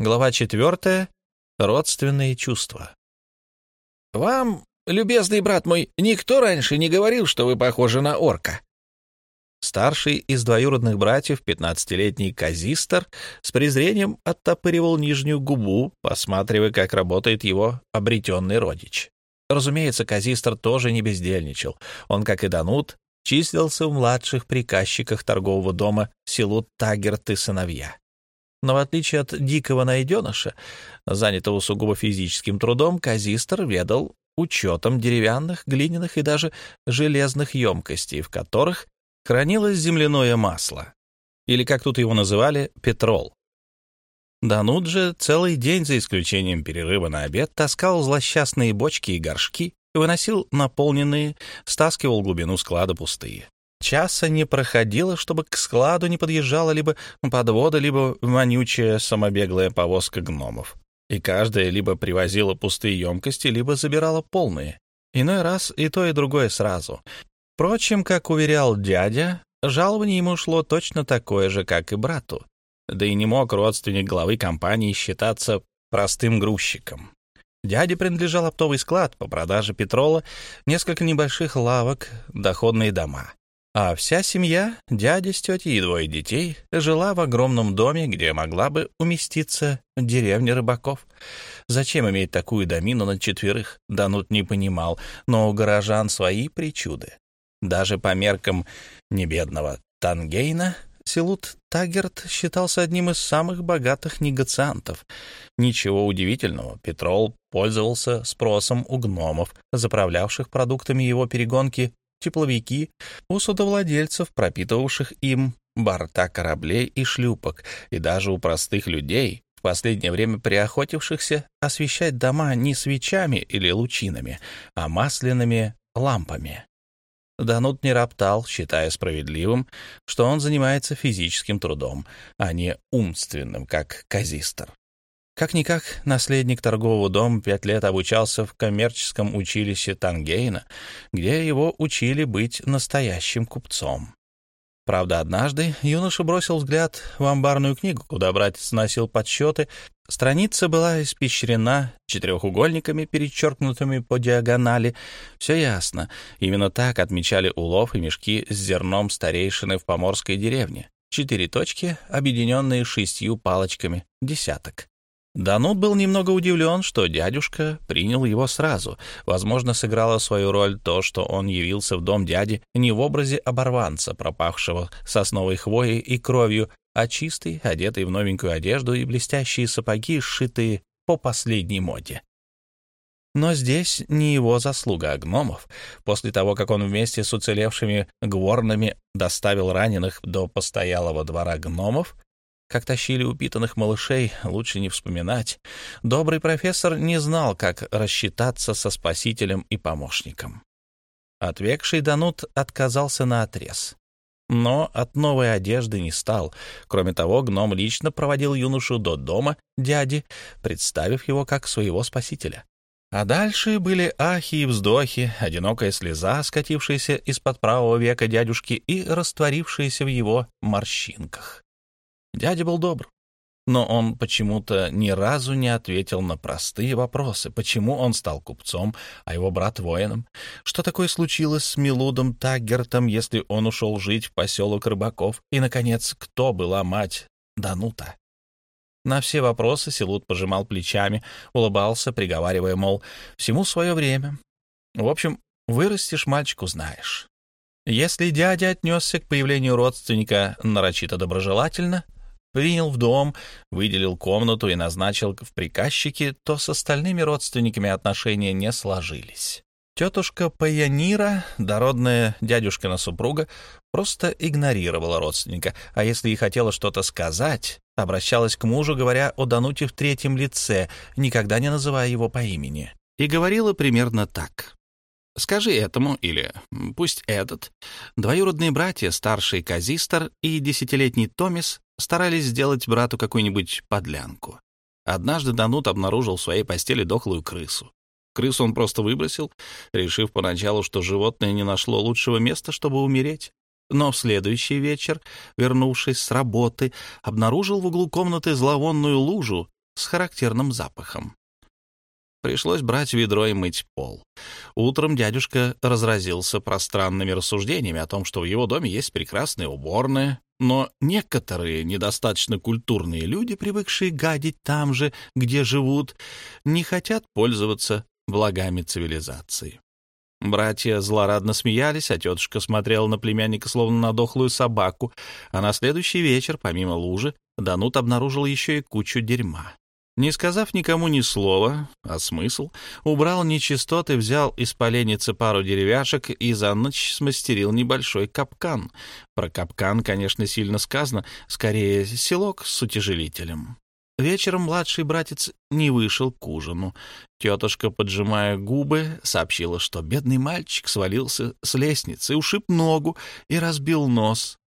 Глава четвертая. Родственные чувства. «Вам, любезный брат мой, никто раньше не говорил, что вы похожи на орка?» Старший из двоюродных братьев, пятнадцатилетний казистер, с презрением оттопыривал нижнюю губу, посматривая, как работает его обретенный родич. Разумеется, казистер тоже не бездельничал. Он, как и Данут, числился в младших приказчиках торгового дома селу Тагерт и сыновья. Но в отличие от дикого найденыша, занятого сугубо физическим трудом, казистер ведал учетом деревянных, глиняных и даже железных емкостей, в которых хранилось земляное масло, или, как тут его называли, петрол. Данут же целый день, за исключением перерыва на обед, таскал злосчастные бочки и горшки, выносил наполненные, стаскивал глубину склада пустые. Часа не проходило, чтобы к складу не подъезжала либо подвода, либо вонючая самобеглая повозка гномов. И каждая либо привозила пустые емкости, либо забирала полные. Иной раз и то, и другое сразу. Впрочем, как уверял дядя, жалование ему шло точно такое же, как и брату. Да и не мог родственник главы компании считаться простым грузчиком. Дяде принадлежал оптовый склад по продаже петрола, несколько небольших лавок, доходные дома. А вся семья, дядя с тетей и двое детей, жила в огромном доме, где могла бы уместиться деревня рыбаков. Зачем иметь такую домину на четверых, Данут не понимал, но у горожан свои причуды. Даже по меркам небедного Тангейна Селут Тагерт считался одним из самых богатых негациантов. Ничего удивительного, Петрол пользовался спросом у гномов, заправлявших продуктами его перегонки тепловики у судовладельцев, пропитывавших им борта кораблей и шлюпок, и даже у простых людей, в последнее время приохотившихся освещать дома не свечами или лучинами, а масляными лампами. Данут не роптал, считая справедливым, что он занимается физическим трудом, а не умственным, как казистер. Как-никак, наследник торгового дома пять лет обучался в коммерческом училище Тангейна, где его учили быть настоящим купцом. Правда, однажды юноша бросил взгляд в амбарную книгу, куда братец носил подсчеты. Страница была испещрена четырехугольниками, перечеркнутыми по диагонали. Все ясно. Именно так отмечали улов и мешки с зерном старейшины в поморской деревне. Четыре точки, объединенные шестью палочками, десяток. Данут был немного удивлен, что дядюшка принял его сразу. Возможно, сыграло свою роль то, что он явился в дом дяди не в образе оборванца, пропахшего сосновой хвоей и кровью, а чистый, одетый в новенькую одежду и блестящие сапоги, сшитые по последней моде. Но здесь не его заслуга, а гномов. После того, как он вместе с уцелевшими гворнами доставил раненых до постоялого двора гномов, как тащили упитанных малышей, лучше не вспоминать. Добрый профессор не знал, как рассчитаться со спасителем и помощником. Отвекший Данут отказался на отрез. Но от новой одежды не стал. Кроме того, гном лично проводил юношу до дома дяди, представив его как своего спасителя. А дальше были ахи и вздохи, одинокая слеза, скатившаяся из-под правого века дядюшки и растворившаяся в его морщинках. Дядя был добр, но он почему-то ни разу не ответил на простые вопросы. Почему он стал купцом, а его брат — воином? Что такое случилось с Милудом Таггертом, если он ушел жить в поселок рыбаков? И, наконец, кто была мать Данута? На все вопросы Селут пожимал плечами, улыбался, приговаривая, мол, всему свое время. В общем, вырастешь, мальчик, узнаешь. Если дядя отнесся к появлению родственника нарочито доброжелательно — принял в дом, выделил комнату и назначил в приказчике, то с остальными родственниками отношения не сложились. Тетушка Паянира, дородная дядюшкина супруга, просто игнорировала родственника, а если и хотела что-то сказать, обращалась к мужу, говоря о Дануте в третьем лице, никогда не называя его по имени. И говорила примерно так. Скажи этому, или пусть этот. Двоюродные братья, старший Казистер и десятилетний Томис, старались сделать брату какую-нибудь подлянку. Однажды Данут обнаружил в своей постели дохлую крысу. Крысу он просто выбросил, решив поначалу, что животное не нашло лучшего места, чтобы умереть. Но в следующий вечер, вернувшись с работы, обнаружил в углу комнаты зловонную лужу с характерным запахом. Пришлось брать ведро и мыть пол. Утром дядюшка разразился пространными рассуждениями о том, что в его доме есть прекрасная уборная, но некоторые недостаточно культурные люди, привыкшие гадить там же, где живут, не хотят пользоваться благами цивилизации. Братья злорадно смеялись, а тетушка смотрела на племянника словно на дохлую собаку, а на следующий вечер, помимо лужи, Данут обнаружил еще и кучу дерьма. Не сказав никому ни слова, а смысл, убрал нечистоты, взял из поленницы пару деревяшек и за ночь смастерил небольшой капкан. Про капкан, конечно, сильно сказано, скорее селок с утяжелителем. Вечером младший братец не вышел к ужину. Тетушка, поджимая губы, сообщила, что бедный мальчик свалился с лестницы, ушиб ногу и разбил нос.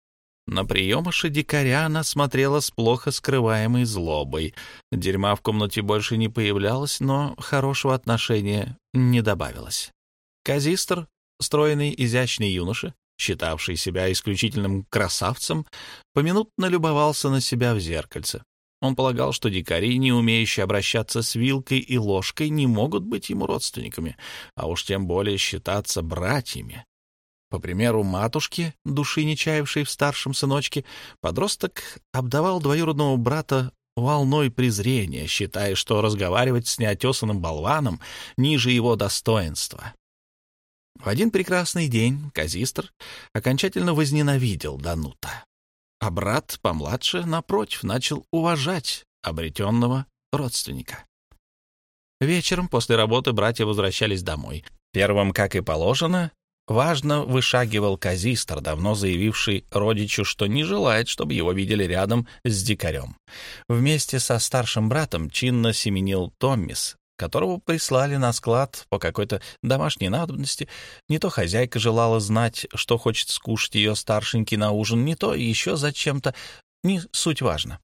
На приемыша дикаря она смотрела с плохо скрываемой злобой. Дерьма в комнате больше не появлялось, но хорошего отношения не добавилось. Казистр, стройный, изящный юноша, считавший себя исключительным красавцем, поминутно любовался на себя в зеркальце. Он полагал, что дикари, не умеющие обращаться с вилкой и ложкой, не могут быть ему родственниками, а уж тем более считаться братьями. По примеру матушки, души не чаявшей в старшем сыночке, подросток обдавал двоюродного брата волной презрения, считая, что разговаривать с неотесанным болваном ниже его достоинства. В один прекрасный день Казистр окончательно возненавидел Данута а брат помладше, напротив, начал уважать обретенного родственника. Вечером после работы братья возвращались домой. Первым, как и положено, важно вышагивал казистр, давно заявивший родичу, что не желает, чтобы его видели рядом с дикарем. Вместе со старшим братом чинно семенил Томмис, которого прислали на склад по какой-то домашней надобности. Не то хозяйка желала знать, что хочет скушать ее старшенький на ужин, не то еще зачем-то. Не суть важно.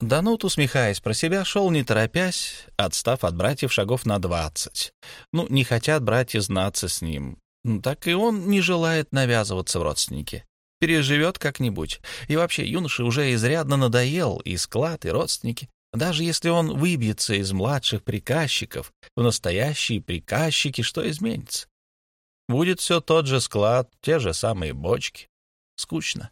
Данут, усмехаясь про себя, шел не торопясь, отстав от братьев шагов на двадцать. Ну, не хотят братья знаться с ним. Так и он не желает навязываться в родственники. Переживет как-нибудь. И вообще, юноше уже изрядно надоел и склад, и родственники. Даже если он выбьется из младших приказчиков в настоящие приказчики, что изменится? Будет все тот же склад, те же самые бочки. Скучно.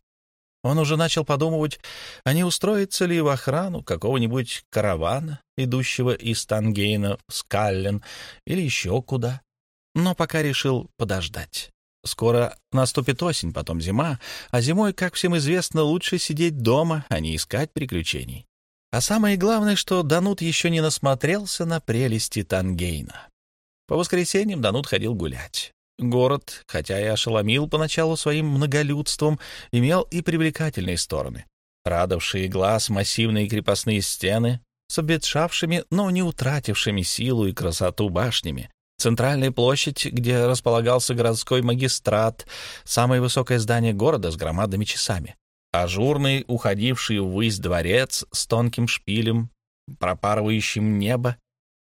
Он уже начал подумывать, а не устроится ли в охрану какого-нибудь каравана, идущего из Тангейна в Скаллен или еще куда. Но пока решил подождать. Скоро наступит осень, потом зима, а зимой, как всем известно, лучше сидеть дома, а не искать приключений. А самое главное, что Данут еще не насмотрелся на прелести Тангейна. По воскресеньям Данут ходил гулять. Город, хотя и ошеломил поначалу своим многолюдством, имел и привлекательные стороны. Радовавшие глаз массивные крепостные стены с обветшавшими, но не утратившими силу и красоту башнями, центральная площадь, где располагался городской магистрат, самое высокое здание города с громадными часами, ажурный, уходивший ввысь дворец с тонким шпилем, пропарывающим небо,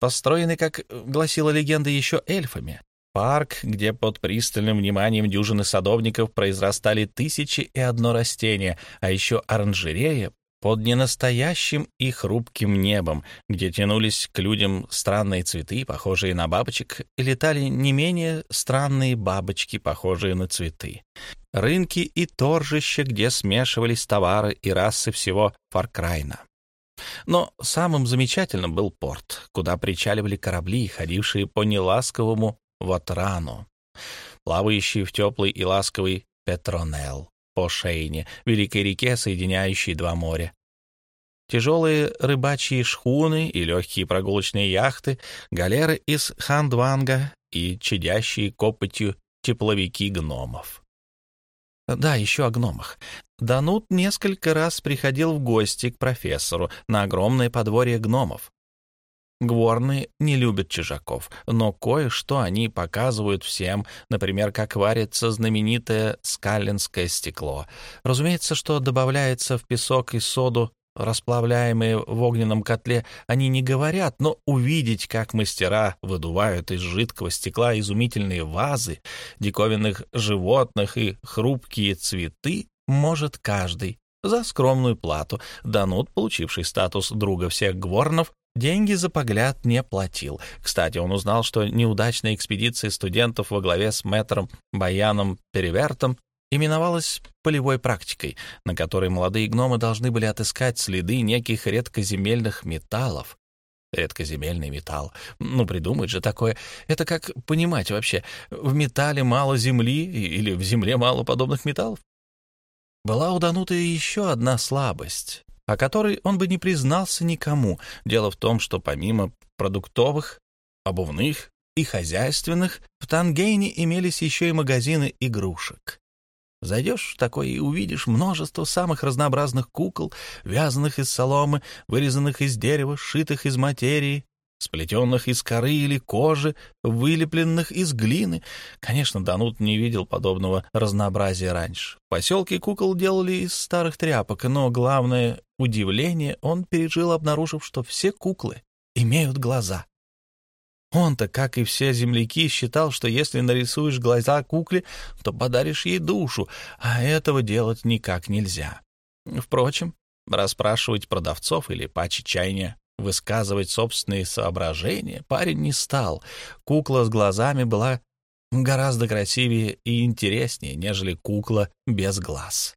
построенный, как гласила легенда, еще эльфами. Парк, где под пристальным вниманием дюжины садовников произрастали тысячи и одно растение, а еще оранжерея под ненастоящим и хрупким небом, где тянулись к людям странные цветы, похожие на бабочек, и летали не менее странные бабочки, похожие на цветы рынки и торжища, где смешивались товары и расы всего Фаркрайна. Но самым замечательным был порт, куда причаливали корабли, ходившие по неласковому Ватрану, плавающие в теплый и ласковый Петронел по Шейне, великой реке, соединяющей два моря. Тяжелые рыбачьи шхуны и легкие прогулочные яхты, галеры из Хандванга и чадящие копотью тепловики гномов. Да, еще о гномах. Данут несколько раз приходил в гости к профессору на огромное подворье гномов. Гворны не любят чужаков, но кое-что они показывают всем, например, как варится знаменитое скаллинское стекло. Разумеется, что добавляется в песок и соду расплавляемые в огненном котле, они не говорят, но увидеть, как мастера выдувают из жидкого стекла изумительные вазы, диковинных животных и хрупкие цветы, может каждый. За скромную плату Данут, получивший статус друга всех гворнов, деньги за погляд не платил. Кстати, он узнал, что неудачная экспедиция студентов во главе с мэтром Баяном Перевертом именовалась полевой практикой, на которой молодые гномы должны были отыскать следы неких редкоземельных металлов. Редкоземельный металл. Ну, придумать же такое. Это как понимать вообще, в металле мало земли или в земле мало подобных металлов? Была у Дануты еще одна слабость, о которой он бы не признался никому. Дело в том, что помимо продуктовых, обувных и хозяйственных, в Тангейне имелись еще и магазины игрушек. Зайдешь в такой и увидишь множество самых разнообразных кукол, вязаных из соломы, вырезанных из дерева, сшитых из материи, сплетенных из коры или кожи, вылепленных из глины. Конечно, Данут не видел подобного разнообразия раньше. В поселке кукол делали из старых тряпок, но главное удивление он пережил, обнаружив, что все куклы имеют глаза. Он-то, как и все земляки, считал, что если нарисуешь глаза кукле, то подаришь ей душу, а этого делать никак нельзя. Впрочем, расспрашивать продавцов или пачи чаяния Высказывать собственные соображения парень не стал. Кукла с глазами была гораздо красивее и интереснее, нежели кукла без глаз.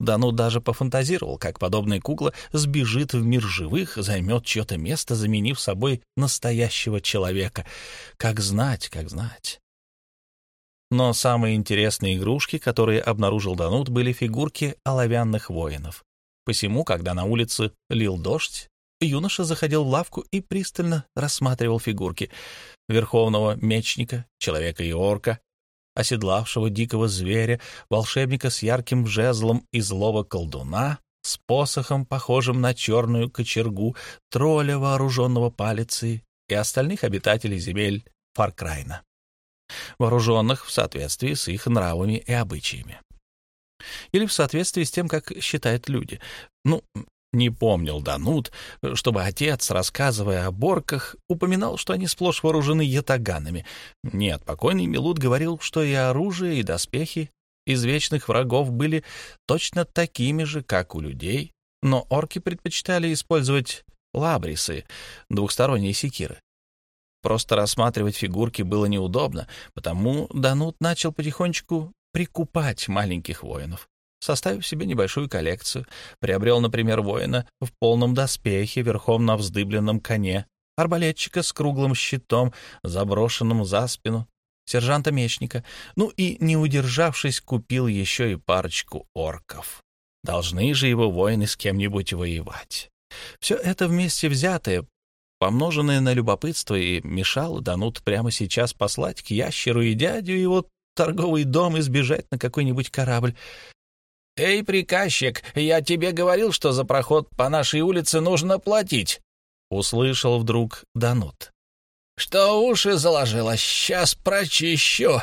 Да ну даже пофантазировал, как подобная кукла сбежит в мир живых, займет чье-то место, заменив собой настоящего человека. Как знать, как знать. Но самые интересные игрушки, которые обнаружил Данут, были фигурки оловянных воинов. Посему, когда на улице лил дождь, юноша заходил в лавку и пристально рассматривал фигурки верховного мечника, человека и орка, оседлавшего дикого зверя, волшебника с ярким жезлом и злого колдуна, с посохом, похожим на черную кочергу, тролля, вооруженного палицей, и остальных обитателей земель Фаркрайна, вооруженных в соответствии с их нравами и обычаями. Или в соответствии с тем, как считают люди. Ну, не помнил Данут, чтобы отец, рассказывая о борках, упоминал, что они сплошь вооружены ятаганами. Нет, покойный Милут говорил, что и оружие, и доспехи из вечных врагов были точно такими же, как у людей, но орки предпочитали использовать лабрисы, двухсторонние секиры. Просто рассматривать фигурки было неудобно, потому Данут начал потихонечку прикупать маленьких воинов составив себе небольшую коллекцию. Приобрел, например, воина в полном доспехе, верхом на вздыбленном коне, арбалетчика с круглым щитом, заброшенным за спину, сержанта-мечника, ну и, не удержавшись, купил еще и парочку орков. Должны же его воины с кем-нибудь воевать. Все это вместе взятое, помноженное на любопытство, и мешало Данут прямо сейчас послать к ящеру и дядю его торговый дом и сбежать на какой-нибудь корабль. «Эй, приказчик, я тебе говорил, что за проход по нашей улице нужно платить!» — услышал вдруг Данут. «Что уши заложило, сейчас прочищу!»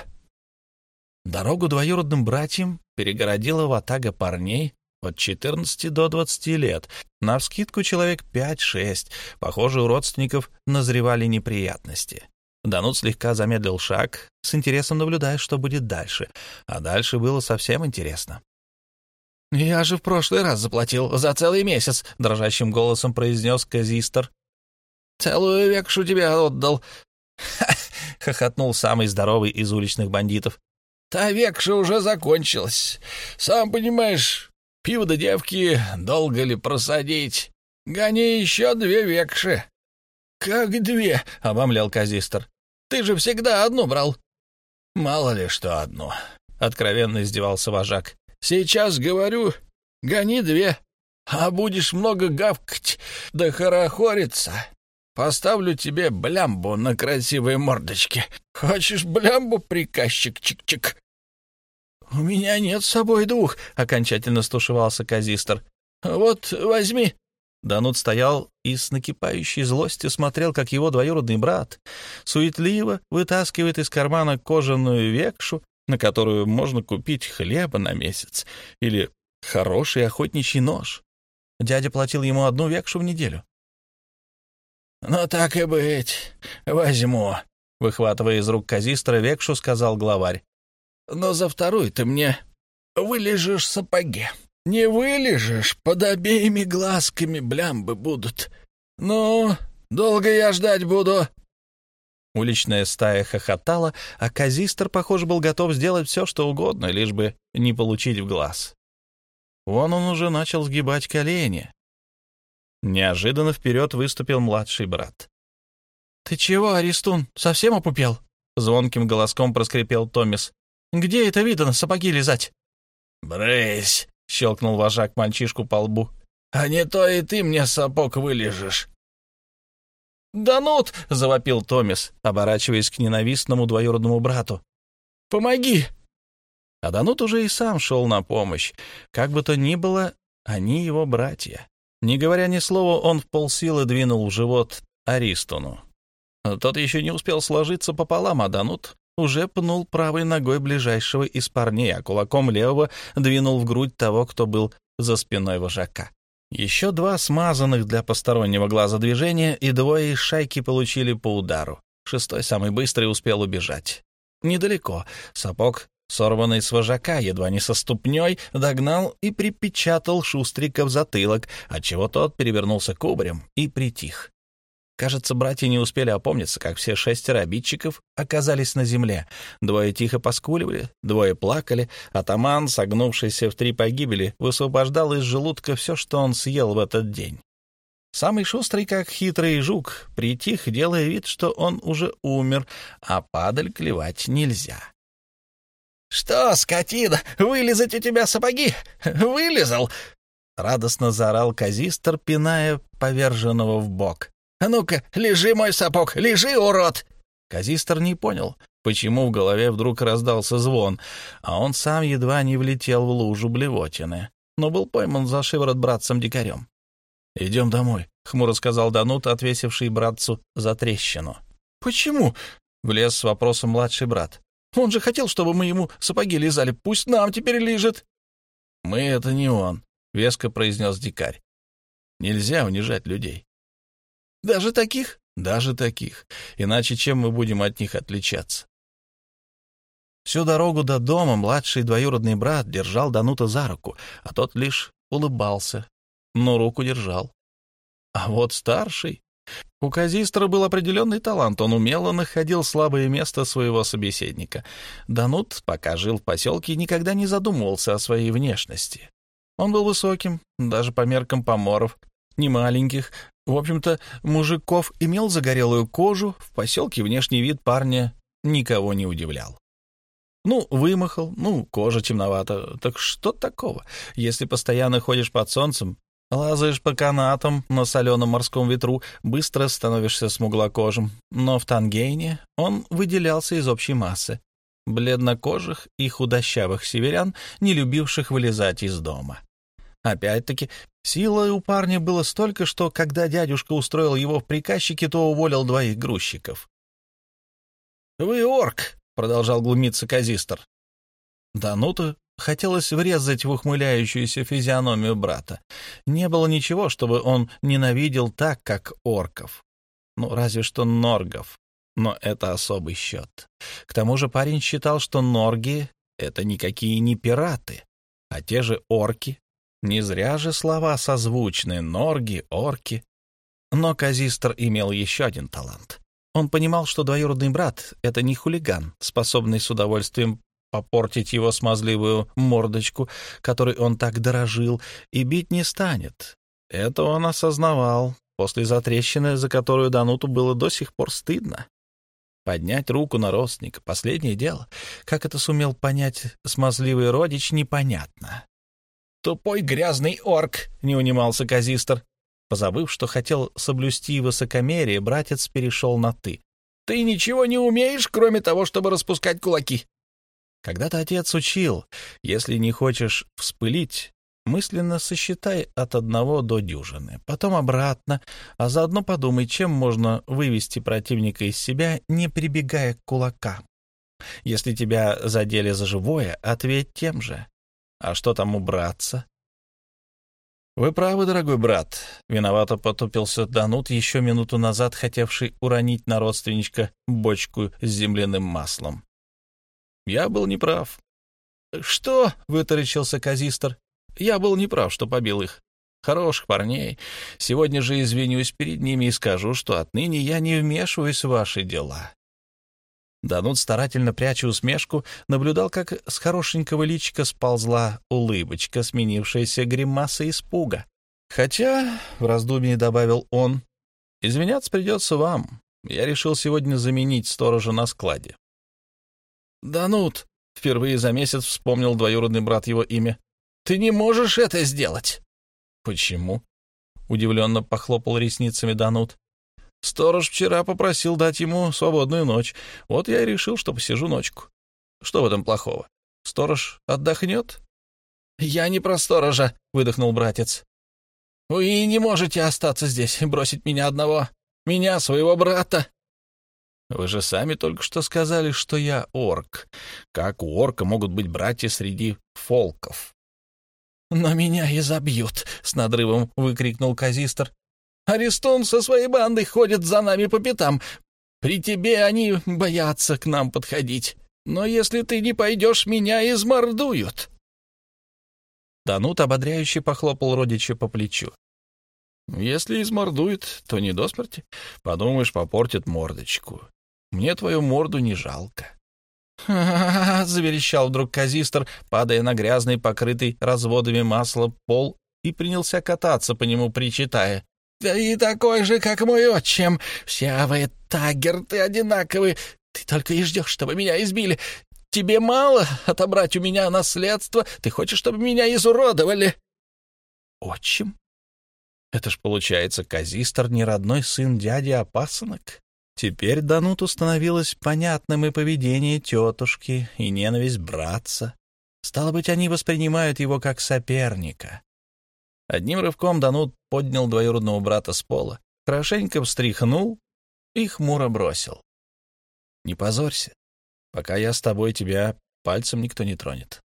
Дорогу двоюродным братьям перегородила ватага парней от 14 до 20 лет. Навскидку человек 5-6. Похоже, у родственников назревали неприятности. Данут слегка замедлил шаг, с интересом наблюдая, что будет дальше. А дальше было совсем интересно. «Я же в прошлый раз заплатил за целый месяц», — дрожащим голосом произнес Казистер. «Целую векшу тебе отдал». Хохотнул самый здоровый из уличных бандитов. «Та векша уже закончилась. Сам понимаешь, пиво да девки долго ли просадить? Гони еще две векши». «Как две?» — обомлял Казистер. «Ты же всегда одну брал». «Мало ли что одно», — откровенно издевался вожак. Сейчас говорю, гони две, а будешь много гавкать да хорохориться. Поставлю тебе блямбу на красивой мордочке. Хочешь блямбу, приказчик чик-чик?» «У меня нет с собой двух», — окончательно стушевался Казистр. «Вот, возьми». Данут стоял и с накипающей злостью смотрел, как его двоюродный брат суетливо вытаскивает из кармана кожаную векшу на которую можно купить хлеба на месяц или хороший охотничий нож. Дядя платил ему одну векшу в неделю. «Ну, так и быть, возьму», — выхватывая из рук казистра векшу, сказал главарь. «Но за вторую ты мне вылежишь сапоги. Не вылежишь, под обеими глазками блямбы будут. Ну, Долго я ждать буду?» Уличная стая хохотала, а Казистр, похоже, был готов сделать все, что угодно, лишь бы не получить в глаз. Вон он уже начал сгибать колени. Неожиданно вперед выступил младший брат. «Ты чего, Аристун, совсем опупел?» — звонким голоском проскрипел Томис. «Где это видно, сапоги лизать?» «Брысь!» — щелкнул вожак мальчишку по лбу. «А не то и ты мне сапог вылежешь». «Данут!» — завопил Томис, оборачиваясь к ненавистному двоюродному брату. «Помоги!» А Данут уже и сам шел на помощь. Как бы то ни было, они его братья. Не говоря ни слова, он в полсилы двинул в живот Аристону. Тот еще не успел сложиться пополам, а Данут уже пнул правой ногой ближайшего из парней, а кулаком левого двинул в грудь того, кто был за спиной вожака. Еще два смазанных для постороннего глаза движения, и двое из шайки получили по удару. Шестой, самый быстрый, успел убежать. Недалеко. Сапог, сорванный с вожака, едва не со ступней, догнал и припечатал Шустрика в затылок, отчего тот перевернулся кубарем и притих. Кажется, братья не успели опомниться, как все шестеро обидчиков оказались на земле. Двое тихо поскуливали, двое плакали. Атаман, согнувшийся в три погибели, высвобождал из желудка все, что он съел в этот день. Самый шустрый, как хитрый жук, притих, делая вид, что он уже умер, а падаль клевать нельзя. — Что, скотина, вылезать у тебя сапоги? Вылезал! — радостно заорал Казистер, пиная поверженного в бок. «А ну-ка, лежи, мой сапог, лежи, урод!» Казистор не понял, почему в голове вдруг раздался звон, а он сам едва не влетел в лужу блевотины, но был пойман за шиворот братцем-дикарем. «Идем домой», — хмуро сказал Данут, отвесивший братцу за трещину. «Почему?» — влез с вопросом младший брат. «Он же хотел, чтобы мы ему сапоги лизали. Пусть нам теперь лежит». «Мы — это не он», — веско произнес дикарь. «Нельзя унижать людей. Даже таких? Даже таких. Иначе чем мы будем от них отличаться? Всю дорогу до дома младший двоюродный брат держал Данута за руку, а тот лишь улыбался, но руку держал. А вот старший... У Казистра был определенный талант, он умело находил слабое место своего собеседника. Данут, пока жил в поселке, никогда не задумывался о своей внешности. Он был высоким, даже по меркам поморов, не маленьких, в общем-то, мужиков имел загорелую кожу, в поселке внешний вид парня никого не удивлял. Ну, вымахал, ну, кожа темновата. Так что такого, если постоянно ходишь под солнцем, лазаешь по канатам на соленом морском ветру, быстро становишься смуглокожим. Но в Тангейне он выделялся из общей массы бледнокожих и худощавых северян, не любивших вылезать из дома. Опять-таки, силы у парня было столько, что когда дядюшка устроил его в приказчике, то уволил двоих грузчиков. «Вы орк!» — продолжал глумиться Казистр. Дануту хотелось врезать в ухмыляющуюся физиономию брата. Не было ничего, чтобы он ненавидел так, как орков. Ну, разве что норгов. Но это особый счет. К тому же парень считал, что норги — это никакие не пираты, а те же орки, не зря же слова созвучны — норги, орки. Но Казистр имел еще один талант. Он понимал, что двоюродный брат — это не хулиган, способный с удовольствием попортить его смазливую мордочку, которой он так дорожил, и бить не станет. Это он осознавал после затрещины, за которую Дануту было до сих пор стыдно. Поднять руку на родственника — последнее дело. Как это сумел понять смазливый родич, непонятно. «Тупой грязный орк!» — не унимался Казистр. Позабыв, что хотел соблюсти высокомерие, братец перешел на «ты». «Ты ничего не умеешь, кроме того, чтобы распускать кулаки!» Когда-то отец учил, если не хочешь вспылить, мысленно сосчитай от одного до дюжины, потом обратно, а заодно подумай, чем можно вывести противника из себя, не прибегая к кулакам. Если тебя задели за живое, ответь тем же. А что там убраться? Вы правы, дорогой брат. Виновато потупился Данут, еще минуту назад хотевший уронить на родственничка бочку с земляным маслом. Я был неправ. Что? — вытаращился Казистр. Я был неправ, что побил их. хороших парней. Сегодня же извинюсь перед ними и скажу, что отныне я не вмешиваюсь в ваши дела». Данут, старательно пряча усмешку, наблюдал, как с хорошенького личика сползла улыбочка, сменившаяся гримасой испуга. «Хотя», — в раздумье добавил он, — «извиняться придется вам. Я решил сегодня заменить сторожа на складе». «Данут», — впервые за месяц вспомнил двоюродный брат его имя, — «ты не можешь это сделать». «Почему?» — удивленно похлопал ресницами Данут. Сторож вчера попросил дать ему свободную ночь. Вот я и решил, что посижу ночку. Что в этом плохого? Сторож отдохнет? — Я не про сторожа, — выдохнул братец. — Вы не можете остаться здесь и бросить меня одного. Меня, своего брата. — Вы же сами только что сказали, что я орк. Как у орка могут быть братья среди фолков? — Но меня и забьют, — с надрывом выкрикнул Казистр. Арестон со своей бандой ходит за нами по пятам. При тебе они боятся к нам подходить. Но если ты не пойдешь, меня измордуют». Данут ободряюще похлопал родича по плечу. «Если измордует, то не до смерти. Подумаешь, попортит мордочку. Мне твою морду не жалко». Заверещал вдруг Казистр, падая на грязный, покрытый разводами масла пол, и принялся кататься по нему, причитая. Ты такой же, как мой отчим. Все вы, тагерты, одинаковые. Ты только и ждешь, чтобы меня избили. Тебе мало отобрать у меня наследство? Ты хочешь, чтобы меня изуродовали?» «Отчим? Это ж, получается, Казистор не родной сын дяди, пасынок?» Теперь Дануту становилось понятным и поведение тетушки, и ненависть братца. Стало быть, они воспринимают его как соперника. Одним рывком Данут поднял двоюродного брата с пола, хорошенько встряхнул и хмуро бросил. «Не позорься. Пока я с тобой, тебя пальцем никто не тронет».